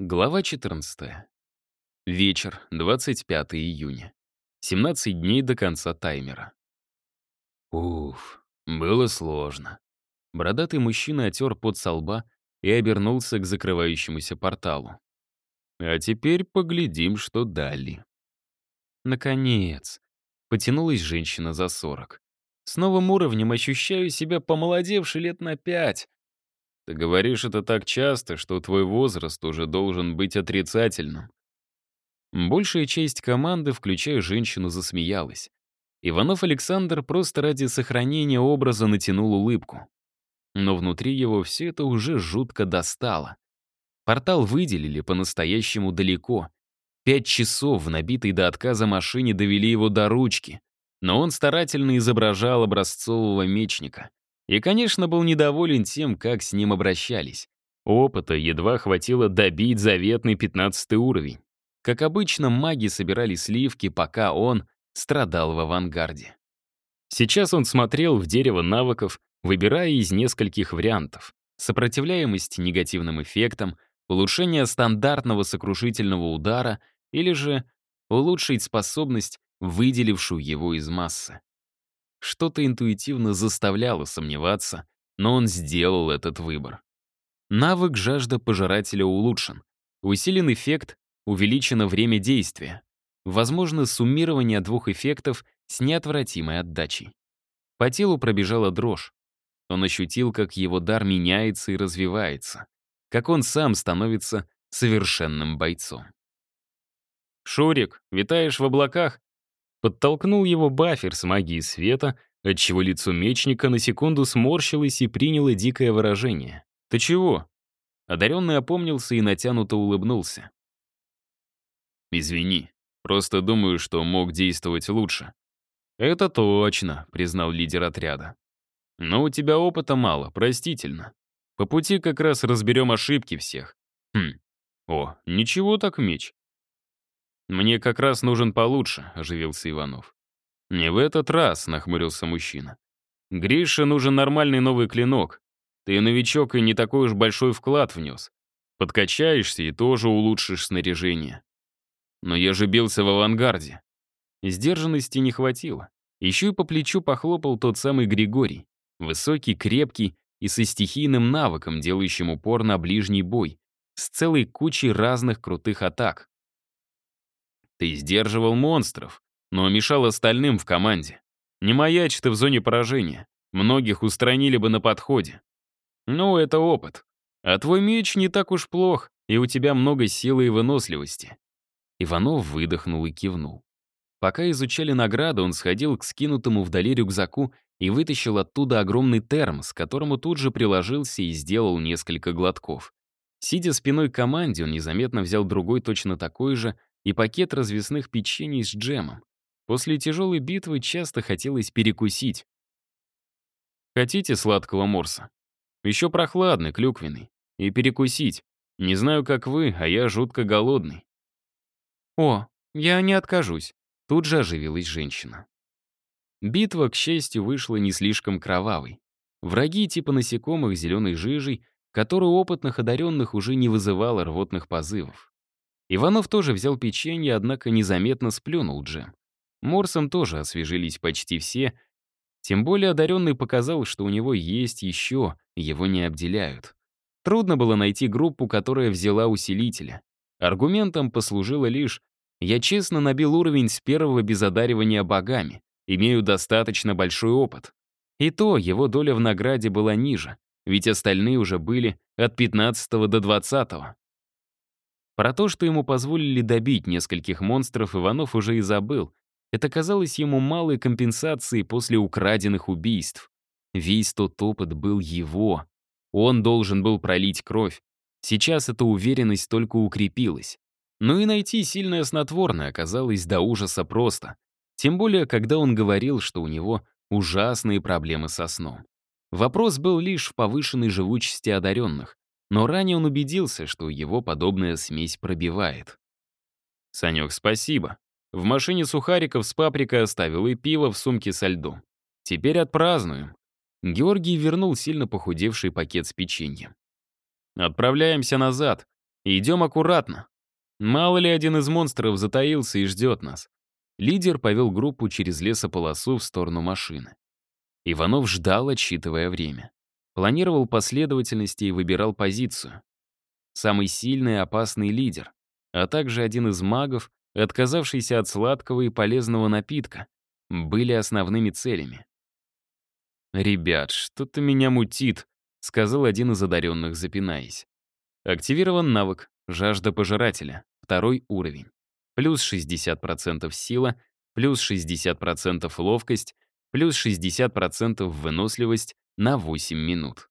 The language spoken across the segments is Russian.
Глава 14. Вечер, 25 июня. 17 дней до конца таймера. Уф, было сложно. Бородатый мужчина отер под со лба и обернулся к закрывающемуся порталу. А теперь поглядим, что дали. Наконец. Потянулась женщина за 40. С новым уровнем ощущаю себя помолодевшей лет на пять. Ты говоришь это так часто, что твой возраст уже должен быть отрицательным. Большая часть команды, включая женщину, засмеялась. Иванов Александр просто ради сохранения образа натянул улыбку. Но внутри его все это уже жутко достало. Портал выделили по-настоящему далеко. Пять часов в набитой до отказа машине довели его до ручки. Но он старательно изображал образцового мечника. И, конечно, был недоволен тем, как с ним обращались. Опыта едва хватило добить заветный 15 уровень. Как обычно, маги собирали сливки, пока он страдал в авангарде. Сейчас он смотрел в дерево навыков, выбирая из нескольких вариантов. Сопротивляемость негативным эффектам, улучшение стандартного сокрушительного удара или же улучшить способность, выделившую его из массы. Что-то интуитивно заставляло сомневаться, но он сделал этот выбор. Навык жажда пожирателя улучшен. Усилен эффект, увеличено время действия. Возможно суммирование двух эффектов с неотвратимой отдачей. По телу пробежала дрожь. Он ощутил, как его дар меняется и развивается, как он сам становится совершенным бойцом. «Шурик, витаешь в облаках?» Подтолкнул его бафер с магией света, отчего лицо мечника на секунду сморщилось и приняло дикое выражение. «Ты чего?» Одаренный опомнился и натянуто улыбнулся. «Извини, просто думаю, что мог действовать лучше». «Это точно», — признал лидер отряда. «Но у тебя опыта мало, простительно. По пути как раз разберем ошибки всех. Хм, о, ничего так меч. «Мне как раз нужен получше», — оживился Иванов. «Не в этот раз», — нахмурился мужчина. «Грише нужен нормальный новый клинок. Ты новичок и не такой уж большой вклад внес. Подкачаешься и тоже улучшишь снаряжение. Но я же бился в авангарде». Сдержанности не хватило. Еще и по плечу похлопал тот самый Григорий. Высокий, крепкий и со стихийным навыком, делающим упор на ближний бой, с целой кучей разных крутых атак. Ты сдерживал монстров, но мешал остальным в команде. Не маячь ты в зоне поражения. Многих устранили бы на подходе. Ну, это опыт. А твой меч не так уж плох, и у тебя много силы и выносливости. Иванов выдохнул и кивнул. Пока изучали награду, он сходил к скинутому вдали рюкзаку и вытащил оттуда огромный термос, к которому тут же приложился и сделал несколько глотков. Сидя спиной к команде, он незаметно взял другой точно такой же и пакет развесных печений с джемом. После тяжелой битвы часто хотелось перекусить. Хотите сладкого морса? Еще прохладный, клюквенный. И перекусить. Не знаю, как вы, а я жутко голодный. О, я не откажусь. Тут же оживилась женщина. Битва, к счастью, вышла не слишком кровавой. Враги типа насекомых зеленой жижей, которую опытных одаренных уже не вызывало рвотных позывов. Иванов тоже взял печенье, однако незаметно сплюнул джем. Морсом тоже освежились почти все, тем более одаренный показал, что у него есть еще, его не обделяют. Трудно было найти группу, которая взяла усилителя. Аргументом послужило лишь «я честно набил уровень с первого без одаривания богами, имею достаточно большой опыт». И то его доля в награде была ниже, ведь остальные уже были от 15 до 20. -го. Про то, что ему позволили добить нескольких монстров, Иванов уже и забыл. Это казалось ему малой компенсацией после украденных убийств. Весь тот опыт был его. Он должен был пролить кровь. Сейчас эта уверенность только укрепилась. Но и найти сильное снотворное оказалось до ужаса просто. Тем более, когда он говорил, что у него ужасные проблемы со сном. Вопрос был лишь в повышенной живучести одаренных но ранее он убедился, что его подобная смесь пробивает. «Санек, спасибо. В машине сухариков с паприкой оставил и пиво в сумке со льдом. Теперь отпразднуем». Георгий вернул сильно похудевший пакет с печеньем. «Отправляемся назад. Идем аккуратно. Мало ли один из монстров затаился и ждет нас. Лидер повел группу через лесополосу в сторону машины. Иванов ждал, отсчитывая время. Планировал последовательности и выбирал позицию. Самый сильный и опасный лидер, а также один из магов, отказавшийся от сладкого и полезного напитка, были основными целями. «Ребят, что-то меня мутит», — сказал один из одаренных, запинаясь. Активирован навык «Жажда пожирателя», второй уровень. Плюс 60% сила, плюс 60% ловкость, плюс 60% выносливость на 8 минут.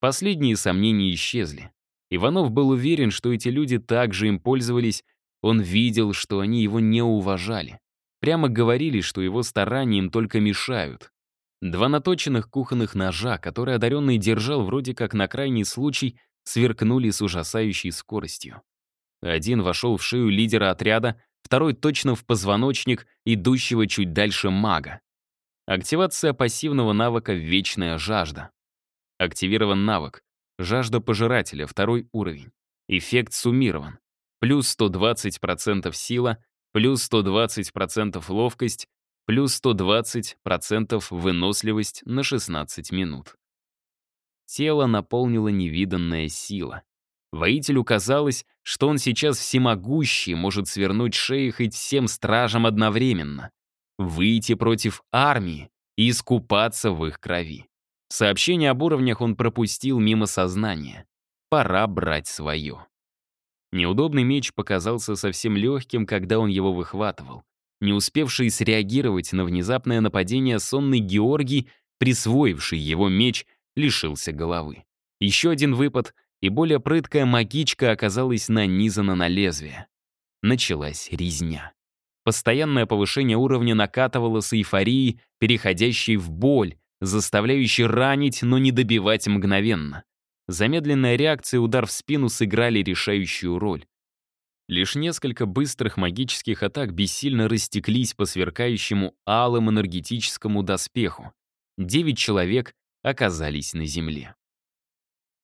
Последние сомнения исчезли. Иванов был уверен, что эти люди также им пользовались, он видел, что они его не уважали. Прямо говорили, что его старания им только мешают. Два наточенных кухонных ножа, которые одаренный держал вроде как на крайний случай, сверкнули с ужасающей скоростью. Один вошел в шею лидера отряда, второй точно в позвоночник идущего чуть дальше мага. Активация пассивного навыка «Вечная жажда». Активирован навык «Жажда пожирателя», второй уровень. Эффект суммирован. Плюс 120% сила, плюс 120% ловкость, плюс 120% выносливость на 16 минут. Тело наполнила невиданная сила. Воителю казалось, что он сейчас всемогущий, может свернуть шеи хоть всем стражам одновременно. Выйти против армии и искупаться в их крови. Сообщение об уровнях он пропустил мимо сознания. Пора брать свое. Неудобный меч показался совсем легким, когда он его выхватывал. Не успевший среагировать на внезапное нападение сонный Георгий, присвоивший его меч, лишился головы. Еще один выпад, и более прыткая магичка оказалась нанизана на лезвие. Началась резня. Постоянное повышение уровня накатывало с эйфорией, переходящей в боль, заставляющей ранить, но не добивать мгновенно. Замедленная реакция и удар в спину сыграли решающую роль. Лишь несколько быстрых магических атак бессильно растеклись по сверкающему алым энергетическому доспеху. Девять человек оказались на земле.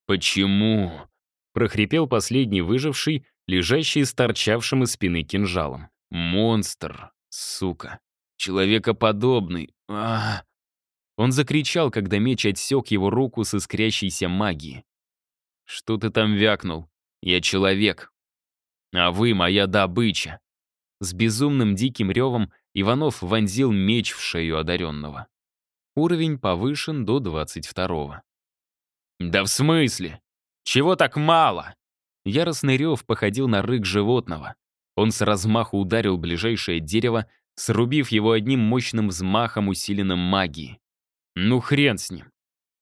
«Почему?» — прохрипел последний выживший, лежащий с торчавшим из спины кинжалом. «Монстр, сука, человекоподобный, а Он закричал, когда меч отсек его руку с искрящейся магией. «Что ты там вякнул? Я человек. А вы моя добыча». С безумным диким ревом Иванов вонзил меч в шею одаренного. Уровень повышен до 22-го. «Да в смысле? Чего так мало?» Яростный рев походил на рык животного. Он с размаху ударил ближайшее дерево, срубив его одним мощным взмахом, усиленным магией. Ну хрен с ним.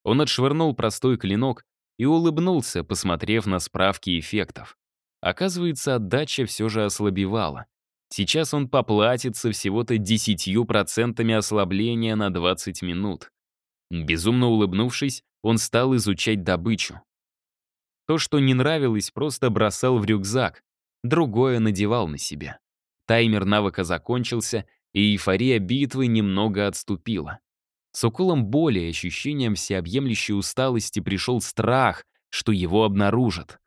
Он отшвырнул простой клинок и улыбнулся, посмотрев на справки эффектов. Оказывается, отдача все же ослабевала. Сейчас он поплатится всего-то 10% ослабления на 20 минут. Безумно улыбнувшись, он стал изучать добычу. То, что не нравилось, просто бросал в рюкзак, другое надевал на себя. Таймер навыка закончился, и эйфория битвы немного отступила. С уколом боли и ощущением всеобъемлющей усталости пришел страх, что его обнаружат.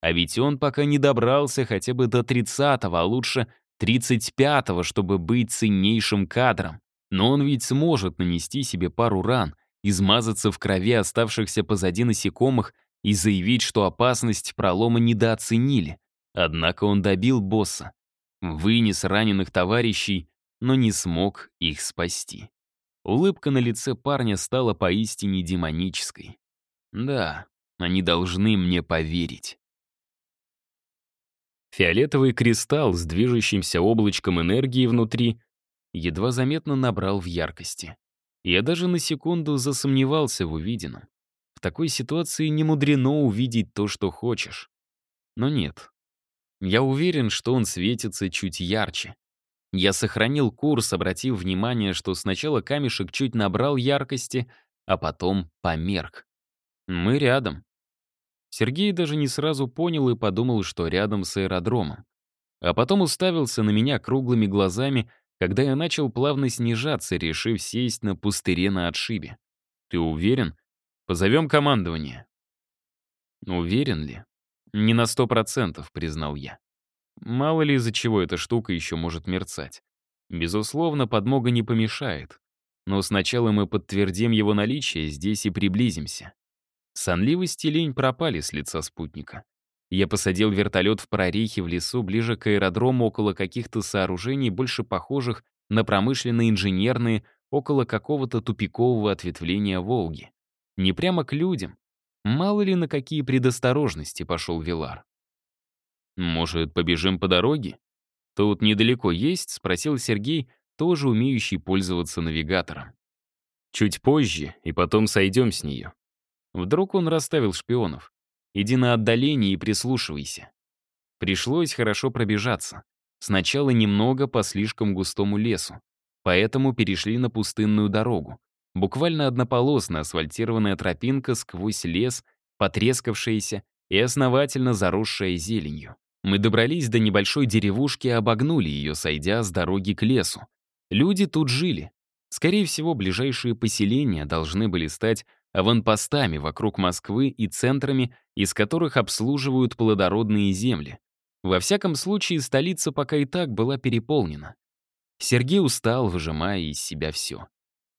А ведь он пока не добрался хотя бы до 30-го, а лучше 35-го, чтобы быть ценнейшим кадром. Но он ведь сможет нанести себе пару ран, измазаться в крови оставшихся позади насекомых и заявить, что опасность пролома недооценили. Однако он добил босса, вынес раненых товарищей, но не смог их спасти. Улыбка на лице парня стала поистине демонической. Да, они должны мне поверить. Фиолетовый кристалл с движущимся облачком энергии внутри едва заметно набрал в яркости. Я даже на секунду засомневался в увиденном. В такой ситуации не мудрено увидеть то, что хочешь. Но нет. Я уверен, что он светится чуть ярче, я сохранил курс, обратив внимание, что сначала камешек чуть набрал яркости, а потом померк. Мы рядом. Сергей даже не сразу понял и подумал, что рядом с аэродромом. А потом уставился на меня круглыми глазами, когда я начал плавно снижаться, решив сесть на пустыре на отшибе. «Ты уверен? Позовем командование». Уверен ли? «Не на сто процентов», — признал я. Мало ли из-за чего эта штука еще может мерцать. Безусловно, подмога не помешает. Но сначала мы подтвердим его наличие здесь и приблизимся. Сонливость и лень пропали с лица спутника. Я посадил вертолет в прорехе в лесу ближе к аэродрому около каких-то сооружений, больше похожих на промышленные инженерные, около какого-то тупикового ответвления Волги. Не прямо к людям. Мало ли на какие предосторожности пошел Вилар. «Может, побежим по дороге?» «Тут недалеко есть?» — спросил Сергей, тоже умеющий пользоваться навигатором. «Чуть позже, и потом сойдем с нее». Вдруг он расставил шпионов. «Иди на отдаление и прислушивайся». Пришлось хорошо пробежаться. Сначала немного по слишком густому лесу. Поэтому перешли на пустынную дорогу. Буквально однополосная асфальтированная тропинка сквозь лес, потрескавшаяся и основательно заросшая зеленью. Мы добрались до небольшой деревушки и обогнули ее, сойдя с дороги к лесу. Люди тут жили. Скорее всего, ближайшие поселения должны были стать аванпостами вокруг Москвы и центрами, из которых обслуживают плодородные земли. Во всяком случае, столица пока и так была переполнена. Сергей устал, выжимая из себя все.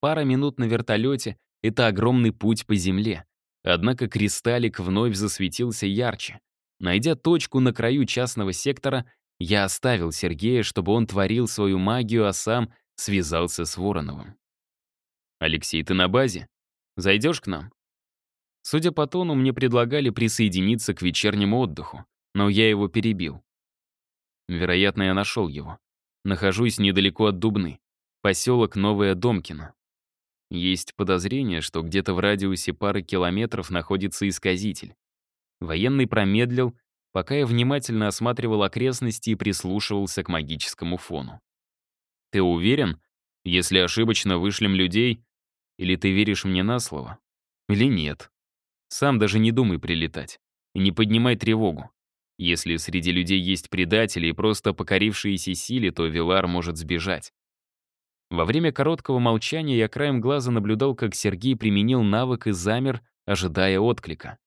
Пара минут на вертолете — это огромный путь по земле. Однако кристаллик вновь засветился ярче. Найдя точку на краю частного сектора, я оставил Сергея, чтобы он творил свою магию, а сам связался с Вороновым. «Алексей, ты на базе? Зайдешь к нам?» Судя по тону, мне предлагали присоединиться к вечернему отдыху, но я его перебил. Вероятно, я нашел его. Нахожусь недалеко от Дубны, поселок Новая Домкина. Есть подозрение, что где-то в радиусе пары километров находится исказитель. Военный промедлил, пока я внимательно осматривал окрестности и прислушивался к магическому фону. «Ты уверен, если ошибочно вышлем людей, или ты веришь мне на слово? Или нет? Сам даже не думай прилетать. И не поднимай тревогу. Если среди людей есть предатели и просто покорившиеся силе, то Вилар может сбежать. Во время короткого молчания я краем глаза наблюдал, как Сергей применил навык и замер, ожидая отклика.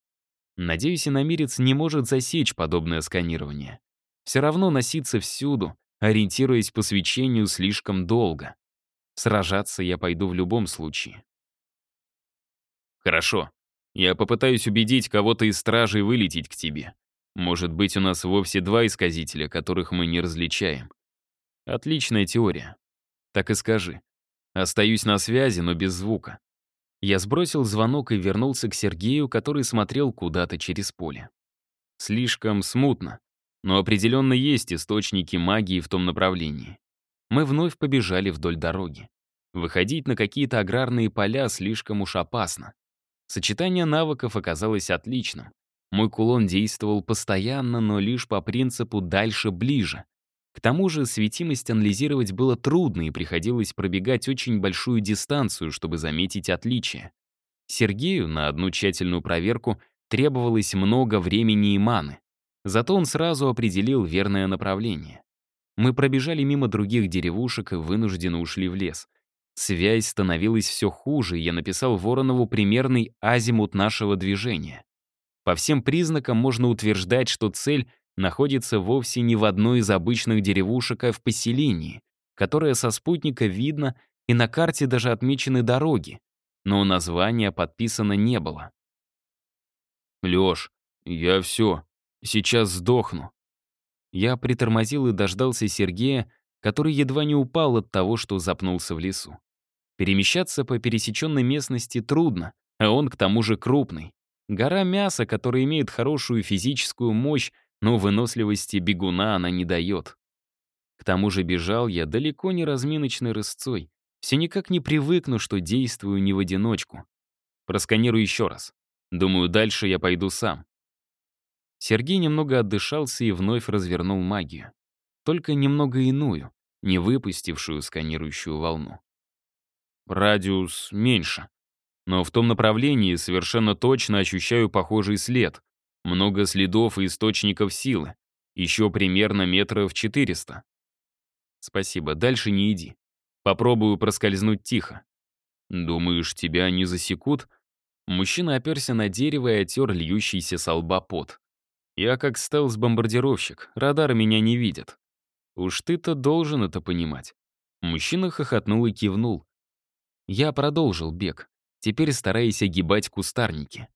Надеюсь, иномирец не может засечь подобное сканирование. Все равно носиться всюду, ориентируясь по свечению слишком долго. Сражаться я пойду в любом случае. Хорошо. Я попытаюсь убедить кого-то из стражей вылететь к тебе. Может быть, у нас вовсе два исказителя, которых мы не различаем. Отличная теория. Так и скажи. Остаюсь на связи, но без звука. Я сбросил звонок и вернулся к Сергею, который смотрел куда-то через поле. Слишком смутно, но определенно есть источники магии в том направлении. Мы вновь побежали вдоль дороги. Выходить на какие-то аграрные поля слишком уж опасно. Сочетание навыков оказалось отличным. Мой кулон действовал постоянно, но лишь по принципу «дальше-ближе». К тому же светимость анализировать было трудно и приходилось пробегать очень большую дистанцию, чтобы заметить отличия. Сергею на одну тщательную проверку требовалось много времени и маны. Зато он сразу определил верное направление. Мы пробежали мимо других деревушек и вынужденно ушли в лес. Связь становилась все хуже, и я написал Воронову примерный азимут нашего движения. По всем признакам можно утверждать, что цель находится вовсе не в одной из обычных деревушек, а в поселении, которое со спутника видно, и на карте даже отмечены дороги, но названия подписано не было. «Лёш, я все, сейчас сдохну». Я притормозил и дождался Сергея, который едва не упал от того, что запнулся в лесу. Перемещаться по пересеченной местности трудно, а он к тому же крупный. Гора мяса, которая имеет хорошую физическую мощь, но выносливости бегуна она не дает. К тому же бежал я далеко не разминочной рысцой. Все никак не привыкну, что действую не в одиночку. Просканирую еще раз. Думаю, дальше я пойду сам. Сергей немного отдышался и вновь развернул магию. Только немного иную, не выпустившую сканирующую волну. Радиус меньше. Но в том направлении совершенно точно ощущаю похожий след. Много следов и источников силы. Еще примерно метров 400. Спасибо, дальше не иди. Попробую проскользнуть тихо. Думаешь, тебя не засекут? Мужчина оперся на дерево и отер льющийся со лба пот. Я как стелс-бомбардировщик, радар меня не видит. Уж ты-то должен это понимать. Мужчина хохотнул и кивнул. Я продолжил бег, теперь стараясь огибать кустарники.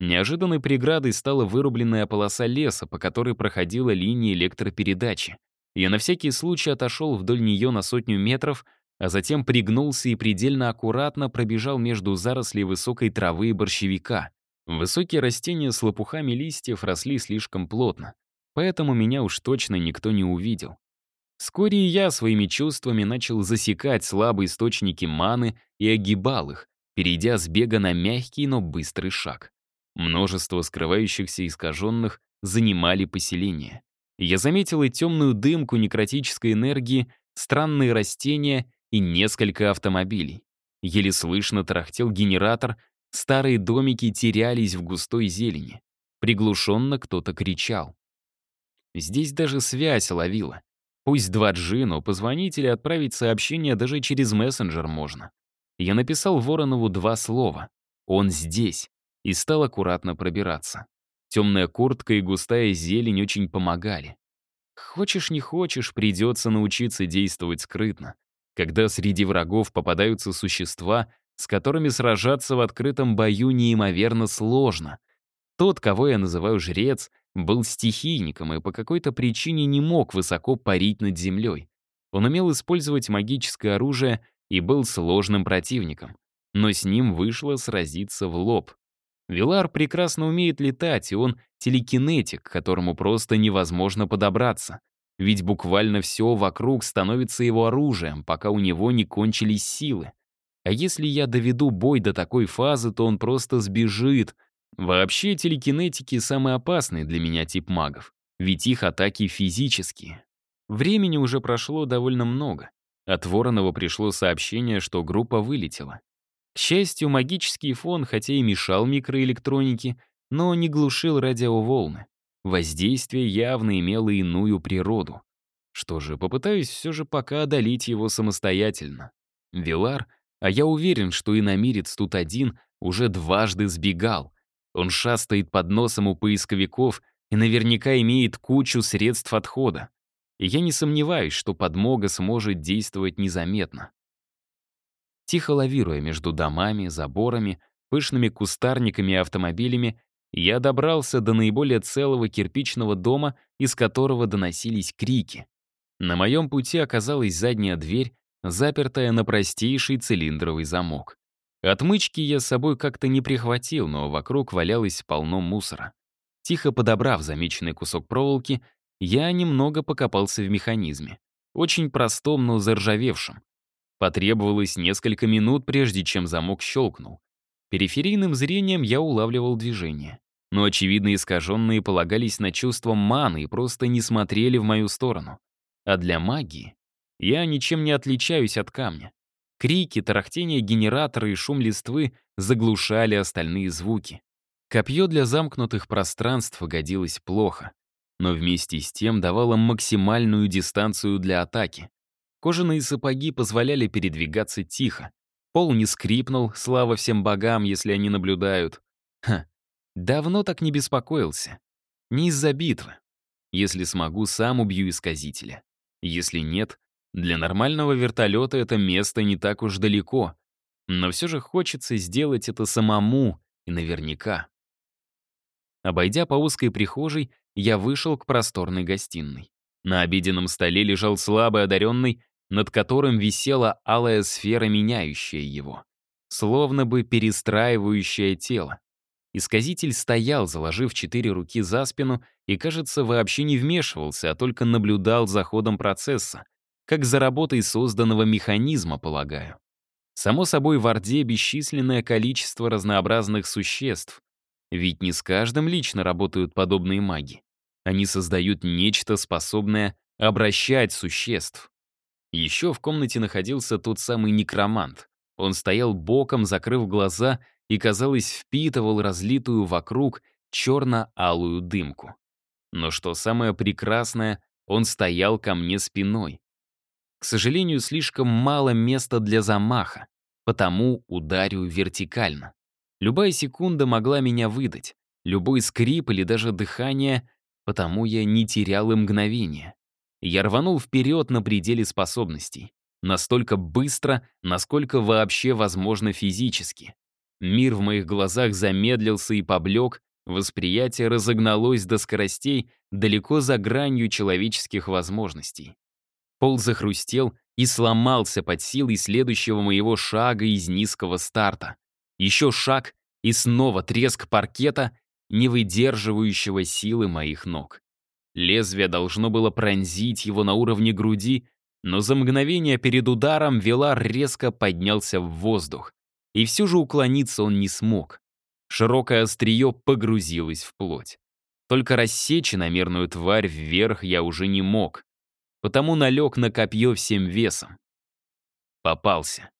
Неожиданной преградой стала вырубленная полоса леса, по которой проходила линия электропередачи. Я на всякий случай отошел вдоль нее на сотню метров, а затем пригнулся и предельно аккуратно пробежал между зарослей высокой травы и борщевика. Высокие растения с лопухами листьев росли слишком плотно, поэтому меня уж точно никто не увидел. Вскоре и я своими чувствами начал засекать слабые источники маны и огибал их, перейдя с бега на мягкий, но быстрый шаг. Множество скрывающихся искаженных занимали поселение. Я заметил и темную дымку некротической энергии, странные растения и несколько автомобилей. Еле слышно тарахтел генератор, старые домики терялись в густой зелени. Приглушенно кто-то кричал. Здесь даже связь ловила. Пусть 2G, но позвонить или отправить сообщение даже через мессенджер можно. Я написал Воронову два слова. «Он здесь» и стал аккуратно пробираться. Темная куртка и густая зелень очень помогали. Хочешь не хочешь, придется научиться действовать скрытно. Когда среди врагов попадаются существа, с которыми сражаться в открытом бою неимоверно сложно. Тот, кого я называю жрец, был стихийником и по какой-то причине не мог высоко парить над землей. Он умел использовать магическое оружие и был сложным противником. Но с ним вышло сразиться в лоб. Вилар прекрасно умеет летать, и он телекинетик, к которому просто невозможно подобраться. Ведь буквально все вокруг становится его оружием, пока у него не кончились силы. А если я доведу бой до такой фазы, то он просто сбежит. Вообще телекинетики — самый опасный для меня тип магов, ведь их атаки физические. Времени уже прошло довольно много. От Воронова пришло сообщение, что группа вылетела. К счастью, магический фон, хотя и мешал микроэлектронике, но не глушил радиоволны. Воздействие явно имело иную природу. Что же, попытаюсь все же пока одолеть его самостоятельно. Вилар, а я уверен, что и намирец тут один, уже дважды сбегал. Он шастает под носом у поисковиков и наверняка имеет кучу средств отхода. И я не сомневаюсь, что подмога сможет действовать незаметно. Тихо лавируя между домами, заборами, пышными кустарниками и автомобилями, я добрался до наиболее целого кирпичного дома, из которого доносились крики. На моем пути оказалась задняя дверь, запертая на простейший цилиндровый замок. Отмычки я с собой как-то не прихватил, но вокруг валялось полно мусора. Тихо подобрав замеченный кусок проволоки, я немного покопался в механизме. Очень простом, но заржавевшем. Потребовалось несколько минут, прежде чем замок щелкнул. Периферийным зрением я улавливал движение. Но, очевидно, искаженные полагались на чувство маны и просто не смотрели в мою сторону. А для магии я ничем не отличаюсь от камня. Крики, тарахтение генератора и шум листвы заглушали остальные звуки. Копье для замкнутых пространств годилось плохо, но вместе с тем давало максимальную дистанцию для атаки. Кожаные сапоги позволяли передвигаться тихо. Пол не скрипнул, слава всем богам, если они наблюдают. Ха, давно так не беспокоился. Не из-за битвы. Если смогу, сам убью исказителя. Если нет, для нормального вертолета это место не так уж далеко. Но все же хочется сделать это самому и наверняка. Обойдя по узкой прихожей, я вышел к просторной гостиной. На обеденном столе лежал слабый одаренный над которым висела алая сфера, меняющая его, словно бы перестраивающая тело. Исказитель стоял, заложив четыре руки за спину, и, кажется, вообще не вмешивался, а только наблюдал за ходом процесса, как за работой созданного механизма, полагаю. Само собой, в Орде бесчисленное количество разнообразных существ. Ведь не с каждым лично работают подобные маги. Они создают нечто, способное обращать существ. Еще в комнате находился тот самый некромант. Он стоял боком, закрыв глаза, и, казалось, впитывал разлитую вокруг черно-алую дымку. Но что самое прекрасное, он стоял ко мне спиной. К сожалению, слишком мало места для замаха, потому ударю вертикально. Любая секунда могла меня выдать. Любой скрип или даже дыхание, потому я не терял и мгновения. Я рванул вперед на пределе способностей. Настолько быстро, насколько вообще возможно физически. Мир в моих глазах замедлился и поблек, восприятие разогналось до скоростей, далеко за гранью человеческих возможностей. Пол захрустел и сломался под силой следующего моего шага из низкого старта. Еще шаг, и снова треск паркета, не выдерживающего силы моих ног. Лезвие должно было пронзить его на уровне груди, но за мгновение перед ударом Велар резко поднялся в воздух. И все же уклониться он не смог. Широкое острие погрузилось в плоть. Только рассечь иномерную тварь вверх я уже не мог. Потому налег на копье всем весом. Попался.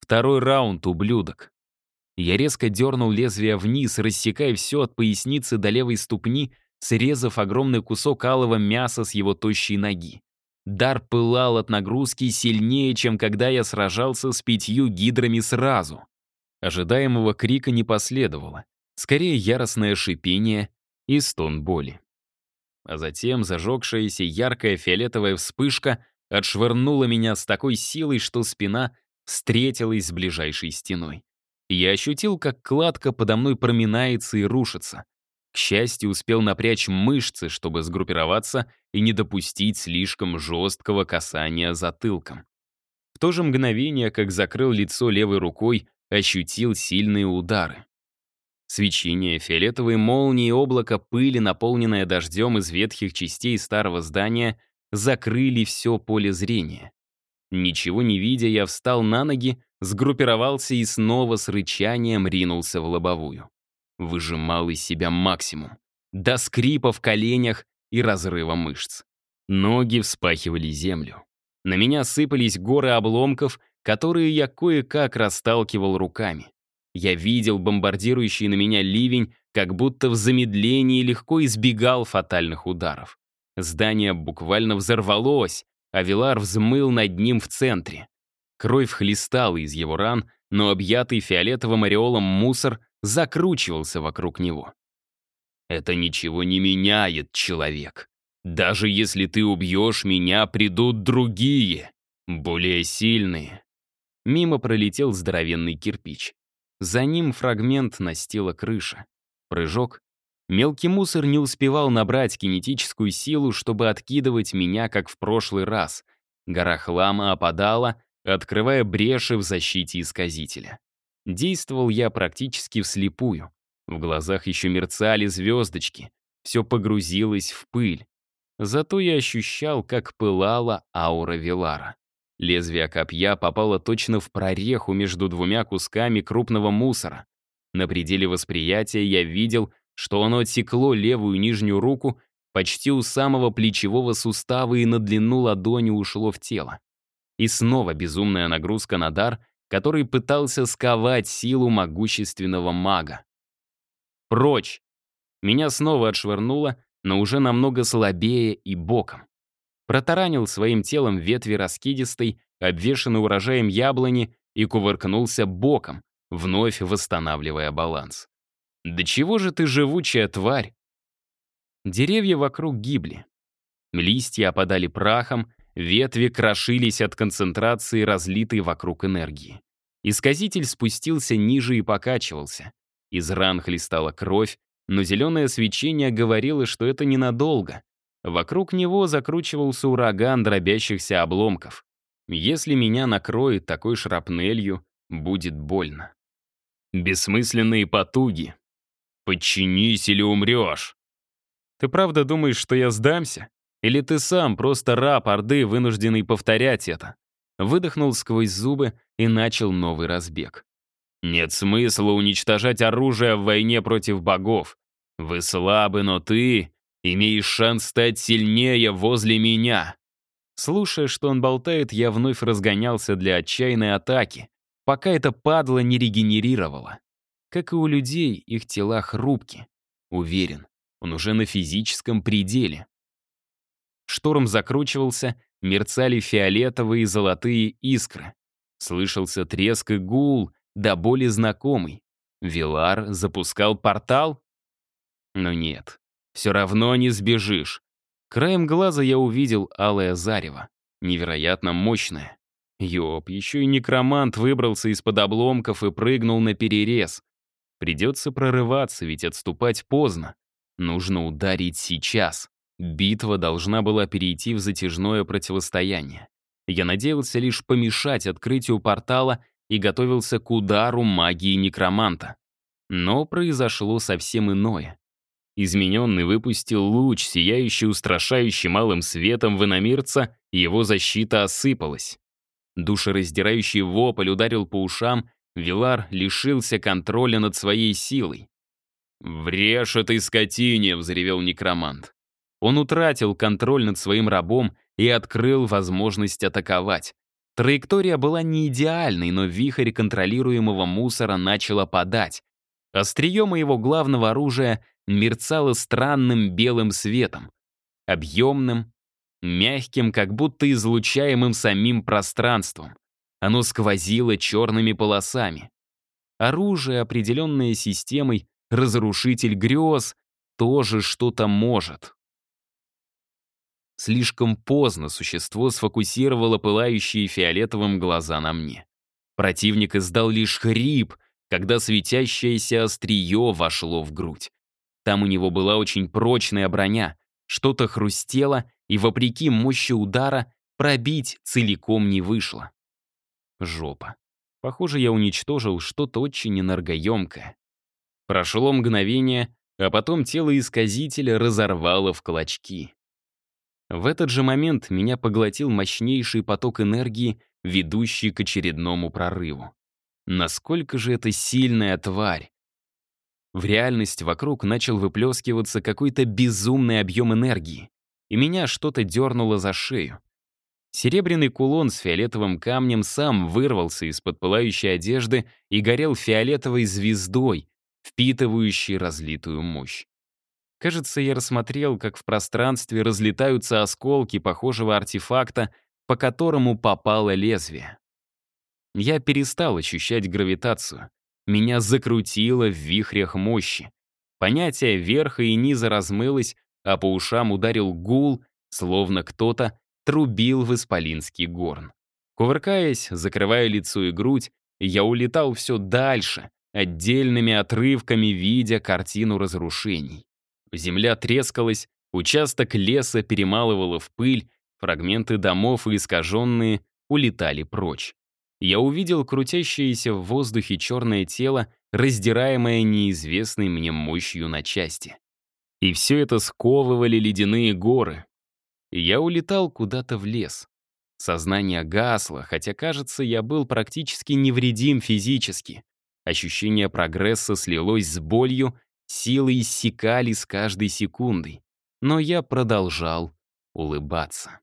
Второй раунд, ублюдок. Я резко дернул лезвие вниз, рассекая все от поясницы до левой ступни, срезав огромный кусок алого мяса с его тощей ноги. Дар пылал от нагрузки сильнее, чем когда я сражался с пятью гидрами сразу. Ожидаемого крика не последовало. Скорее, яростное шипение и стон боли. А затем зажегшаяся яркая фиолетовая вспышка отшвырнула меня с такой силой, что спина встретилась с ближайшей стеной. Я ощутил, как кладка подо мной проминается и рушится. К счастью, успел напрячь мышцы, чтобы сгруппироваться и не допустить слишком жесткого касания затылком. В то же мгновение, как закрыл лицо левой рукой, ощутил сильные удары. Свечение, фиолетовые молнии и облако пыли, наполненное дождем из ветхих частей старого здания, закрыли все поле зрения. Ничего не видя, я встал на ноги, сгруппировался и снова с рычанием ринулся в лобовую выжимал из себя максимум. До скрипа в коленях и разрыва мышц. Ноги вспахивали землю. На меня сыпались горы обломков, которые я кое-как расталкивал руками. Я видел бомбардирующий на меня ливень, как будто в замедлении легко избегал фатальных ударов. Здание буквально взорвалось, а Вилар взмыл над ним в центре. Кровь хлестала из его ран, но объятый фиолетовым ореолом мусор закручивался вокруг него. «Это ничего не меняет, человек. Даже если ты убьешь меня, придут другие, более сильные». Мимо пролетел здоровенный кирпич. За ним фрагмент настила крыша. Прыжок. Мелкий мусор не успевал набрать кинетическую силу, чтобы откидывать меня, как в прошлый раз. Гора хлама опадала, открывая бреши в защите исказителя. Действовал я практически вслепую. В глазах еще мерцали звездочки. Все погрузилось в пыль. Зато я ощущал, как пылала аура Вилара. Лезвие копья попало точно в прореху между двумя кусками крупного мусора. На пределе восприятия я видел, что оно отсекло левую нижнюю руку почти у самого плечевого сустава и на длину ладони ушло в тело. И снова безумная нагрузка на дар, который пытался сковать силу могущественного мага. Прочь! Меня снова отшвырнуло, но уже намного слабее и боком. Протаранил своим телом ветви раскидистой, обвешанной урожаем яблони, и кувыркнулся боком, вновь восстанавливая баланс. «Да чего же ты живучая тварь?» Деревья вокруг гибли. Листья опадали прахом, Ветви крошились от концентрации разлитой вокруг энергии. Исказитель спустился ниже и покачивался. Из ран хлестала кровь, но зеленое свечение говорило, что это ненадолго. Вокруг него закручивался ураган дробящихся обломков. Если меня накроет такой шрапнелью, будет больно. Бессмысленные потуги. Подчинись или умрешь. Ты правда думаешь, что я сдамся? Или ты сам просто раб Орды, вынужденный повторять это?» Выдохнул сквозь зубы и начал новый разбег. «Нет смысла уничтожать оружие в войне против богов. Вы слабы, но ты имеешь шанс стать сильнее возле меня». Слушая, что он болтает, я вновь разгонялся для отчаянной атаки, пока это падло не регенерировало. Как и у людей, их тела хрупки. Уверен, он уже на физическом пределе. Шторм закручивался, мерцали фиолетовые и золотые искры. Слышался треск и гул, до боли знакомый. Вилар запускал портал? Но нет. Все равно не сбежишь. Краем глаза я увидел алое зарево. Невероятно мощное. Ёп, еще и некромант выбрался из-под обломков и прыгнул на перерез. Придется прорываться, ведь отступать поздно. Нужно ударить сейчас. Битва должна была перейти в затяжное противостояние. Я надеялся лишь помешать открытию портала и готовился к удару магии некроманта. Но произошло совсем иное. Измененный выпустил луч, сияющий устрашающий малым светом в иномирца, и его защита осыпалась. Душераздирающий вопль ударил по ушам, Вилар лишился контроля над своей силой. «Врежь этой скотине!» — взревел некромант. Он утратил контроль над своим рабом и открыл возможность атаковать. Траектория была не идеальной, но вихрь контролируемого мусора начал опадать. Острие моего главного оружия мерцало странным белым светом. Объемным, мягким, как будто излучаемым самим пространством. Оно сквозило черными полосами. Оружие, определенное системой «разрушитель грез», тоже что-то может. Слишком поздно существо сфокусировало пылающие фиолетовым глаза на мне. Противник издал лишь хрип, когда светящееся острие вошло в грудь. Там у него была очень прочная броня, что-то хрустело, и, вопреки мощи удара, пробить целиком не вышло. Жопа. Похоже, я уничтожил что-то очень энергоемкое. Прошло мгновение, а потом тело исказителя разорвало в клочки. В этот же момент меня поглотил мощнейший поток энергии, ведущий к очередному прорыву. Насколько же это сильная тварь! В реальность вокруг начал выплескиваться какой-то безумный объем энергии, и меня что-то дернуло за шею. Серебряный кулон с фиолетовым камнем сам вырвался из-под пылающей одежды и горел фиолетовой звездой, впитывающей разлитую мощь. Кажется, я рассмотрел, как в пространстве разлетаются осколки похожего артефакта, по которому попало лезвие. Я перестал ощущать гравитацию. Меня закрутило в вихрях мощи. Понятие верха и низа размылось, а по ушам ударил гул, словно кто-то трубил в исполинский горн. Кувыркаясь, закрывая лицо и грудь, я улетал все дальше, отдельными отрывками видя картину разрушений. Земля трескалась, участок леса перемалывало в пыль, фрагменты домов и искаженные улетали прочь. Я увидел крутящееся в воздухе черное тело, раздираемое неизвестной мне мощью на части. И все это сковывали ледяные горы, я улетал куда-то в лес. Сознание гасло, хотя, кажется, я был практически невредим физически. Ощущение прогресса слилось с болью, силы иссякали с каждой секундой. Но я продолжал улыбаться.